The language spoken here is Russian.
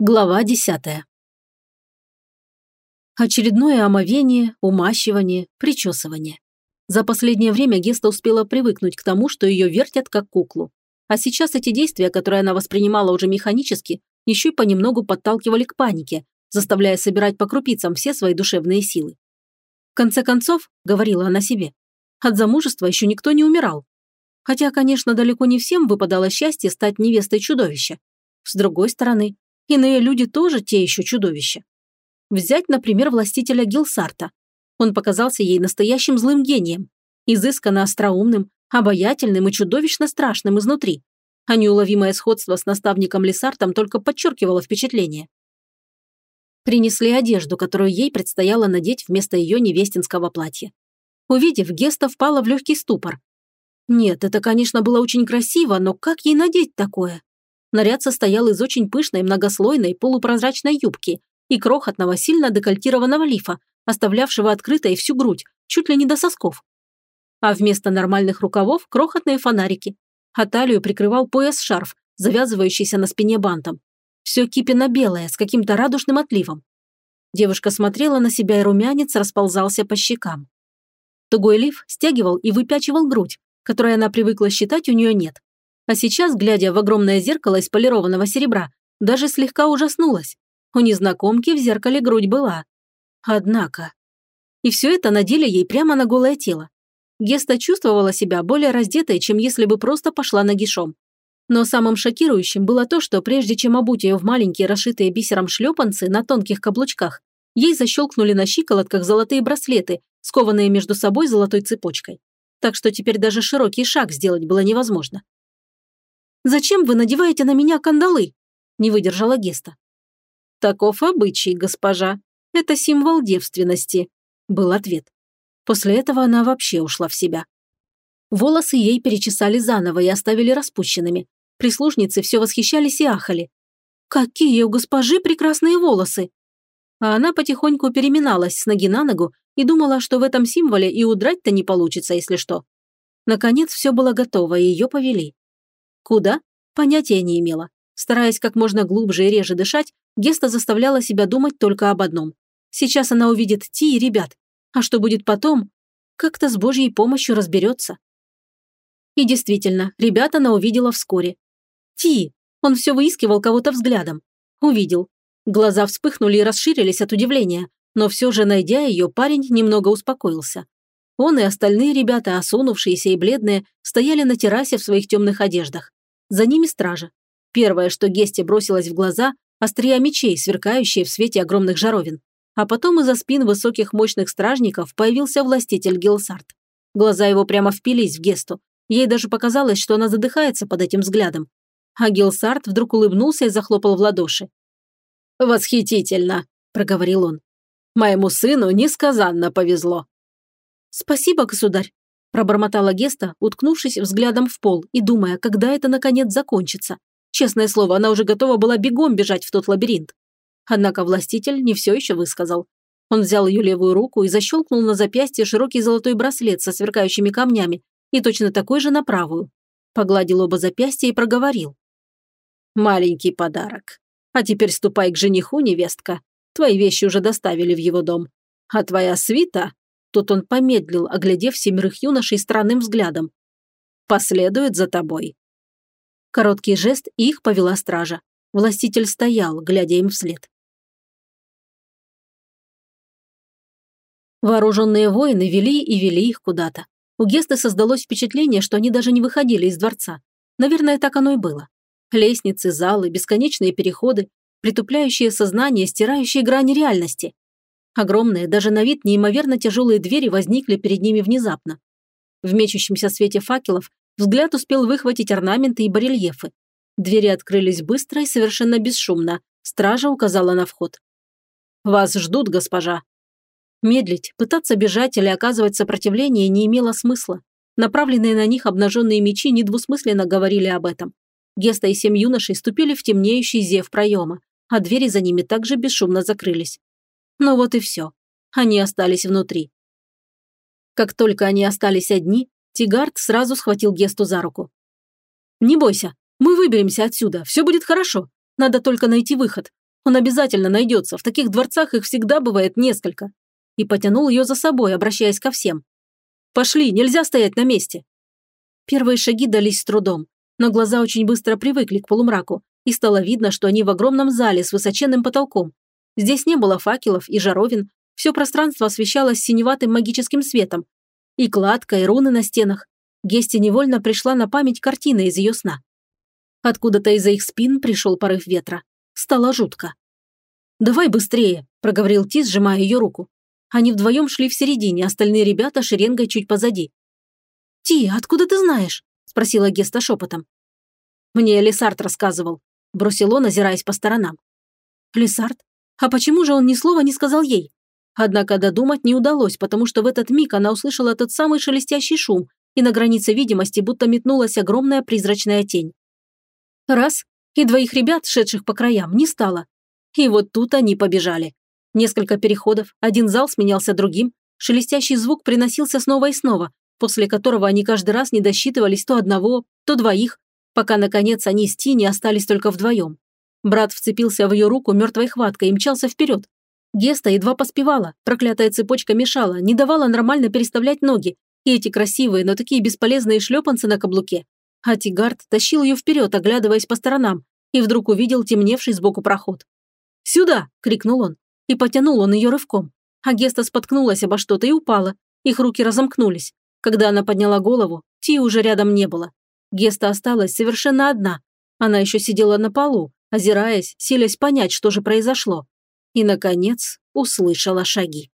Глава десятая. Очередное омовение, умащивание, причесывание. За последнее время Геста успела привыкнуть к тому, что ее вертят как куклу. А сейчас эти действия, которые она воспринимала уже механически, еще и понемногу подталкивали к панике, заставляя собирать по крупицам все свои душевные силы. В конце концов, говорила она себе, от замужества еще никто не умирал. Хотя, конечно, далеко не всем выпадало счастье стать невестой чудовища. С другой стороны, Иные люди тоже те еще чудовища. Взять, например, властителя Гилсарта. Он показался ей настоящим злым гением, изысканно остроумным, обаятельным и чудовищно страшным изнутри. А неуловимое сходство с наставником Лесартом только подчеркивало впечатление. Принесли одежду, которую ей предстояло надеть вместо ее невестинского платья. Увидев, Геста впала в легкий ступор. Нет, это, конечно, было очень красиво, но как ей надеть такое? Наряд состоял из очень пышной многослойной полупрозрачной юбки и крохотного сильно декольтированного лифа, оставлявшего открытой всю грудь, чуть ли не до сосков. А вместо нормальных рукавов – крохотные фонарики. А талию прикрывал пояс-шарф, завязывающийся на спине бантом. Все кипенно-белое, с каким-то радужным отливом. Девушка смотрела на себя, и румянец расползался по щекам. Тугой лиф стягивал и выпячивал грудь, которой она привыкла считать у нее нет. А сейчас, глядя в огромное зеркало из полированного серебра, даже слегка ужаснулась. У незнакомки в зеркале грудь была. Однако... И все это надели ей прямо на голое тело. Геста чувствовала себя более раздетой, чем если бы просто пошла нагишом. Но самым шокирующим было то, что прежде чем обуть ее в маленькие расшитые бисером шлепанцы на тонких каблучках, ей защелкнули на щиколотках золотые браслеты, скованные между собой золотой цепочкой. Так что теперь даже широкий шаг сделать было невозможно. Зачем вы надеваете на меня кандалы?» – не выдержала Геста. «Таков обычай, госпожа. Это символ девственности», – был ответ. После этого она вообще ушла в себя. Волосы ей перечесали заново и оставили распущенными. Прислужницы все восхищались и ахали. «Какие у госпожи прекрасные волосы!» А она потихоньку переминалась с ноги на ногу и думала, что в этом символе и удрать-то не получится, если что. Наконец все было готово, и ее повели. Куда? Понятия не имела. Стараясь как можно глубже и реже дышать, Геста заставляла себя думать только об одном. Сейчас она увидит Ти и ребят. А что будет потом? Как-то с Божьей помощью разберется. И действительно, ребят она увидела вскоре. Ти! Он все выискивал кого-то взглядом. Увидел. Глаза вспыхнули и расширились от удивления, но все же, найдя ее, парень немного успокоился. Он и остальные ребята, осунувшиеся и бледные, стояли на террасе в своих темных одеждах. За ними стража. Первое, что Гесте бросилось в глаза – острия мечей, сверкающие в свете огромных жаровин. А потом из-за спин высоких мощных стражников появился властитель Гилсарт. Глаза его прямо впились в Гесту. Ей даже показалось, что она задыхается под этим взглядом. А Гилсарт вдруг улыбнулся и захлопал в ладоши. «Восхитительно!» – проговорил он. «Моему сыну несказанно повезло». «Спасибо, государь», Пробормотала Геста, уткнувшись взглядом в пол и думая, когда это наконец закончится. Честное слово, она уже готова была бегом бежать в тот лабиринт. Однако властитель не все еще высказал. Он взял ее левую руку и защелкнул на запястье широкий золотой браслет со сверкающими камнями и точно такой же на правую. Погладил оба запястья и проговорил. «Маленький подарок. А теперь ступай к жениху, невестка. Твои вещи уже доставили в его дом. А твоя свита Тут он помедлил, оглядев семерых юношей странным взглядом. «Последует за тобой». Короткий жест, и их повела стража. Властитель стоял, глядя им вслед. Вооруженные воины вели и вели их куда-то. У Гесты создалось впечатление, что они даже не выходили из дворца. Наверное, так оно и было. Лестницы, залы, бесконечные переходы, притупляющие сознание, стирающие грани реальности. Огромные, даже на вид неимоверно тяжелые двери возникли перед ними внезапно. В мечущемся свете факелов взгляд успел выхватить орнаменты и барельефы. Двери открылись быстро и совершенно бесшумно. Стража указала на вход. «Вас ждут, госпожа». Медлить, пытаться бежать или оказывать сопротивление не имело смысла. Направленные на них обнаженные мечи недвусмысленно говорили об этом. Геста и семь юношей ступили в темнеющий зев проема, а двери за ними также бесшумно закрылись. Ну вот и все. Они остались внутри. Как только они остались одни, Тигард сразу схватил Гесту за руку. «Не бойся, мы выберемся отсюда, все будет хорошо. Надо только найти выход. Он обязательно найдется, в таких дворцах их всегда бывает несколько. И потянул ее за собой, обращаясь ко всем. «Пошли, нельзя стоять на месте!» Первые шаги дались с трудом, но глаза очень быстро привыкли к полумраку, и стало видно, что они в огромном зале с высоченным потолком. Здесь не было факелов и жаровин, все пространство освещалось синеватым магическим светом. И кладка, и руны на стенах. Гесте невольно пришла на память картина из ее сна. Откуда-то из-за их спин пришел порыв ветра. Стало жутко. «Давай быстрее», – проговорил Тис, сжимая ее руку. Они вдвоем шли в середине, остальные ребята шеренгой чуть позади. «Ти, откуда ты знаешь?» – спросила Геста шепотом. «Мне Лесард рассказывал», – бросил он, озираясь по сторонам. «Лесард? А почему же он ни слова не сказал ей?» Однако додумать не удалось, потому что в этот миг она услышала тот самый шелестящий шум, и на границе видимости будто метнулась огромная призрачная тень. Раз, и двоих ребят, шедших по краям, не стало. И вот тут они побежали. Несколько переходов, один зал сменялся другим, шелестящий звук приносился снова и снова, после которого они каждый раз не досчитывались то одного, то двоих, пока, наконец, они с Тини остались только вдвоем. Брат вцепился в ее руку мертвой хваткой и мчался вперед, Геста едва поспевала, проклятая цепочка мешала, не давала нормально переставлять ноги, и эти красивые, но такие бесполезные шлепанцы на каблуке. А Тигард тащил ее вперед, оглядываясь по сторонам, и вдруг увидел темневший сбоку проход. «Сюда!» – крикнул он, и потянул он ее рывком. А Геста споткнулась обо что-то и упала, их руки разомкнулись. Когда она подняла голову, Ти уже рядом не было. Геста осталась совершенно одна. Она еще сидела на полу, озираясь, силясь понять, что же произошло и, наконец, услышала шаги.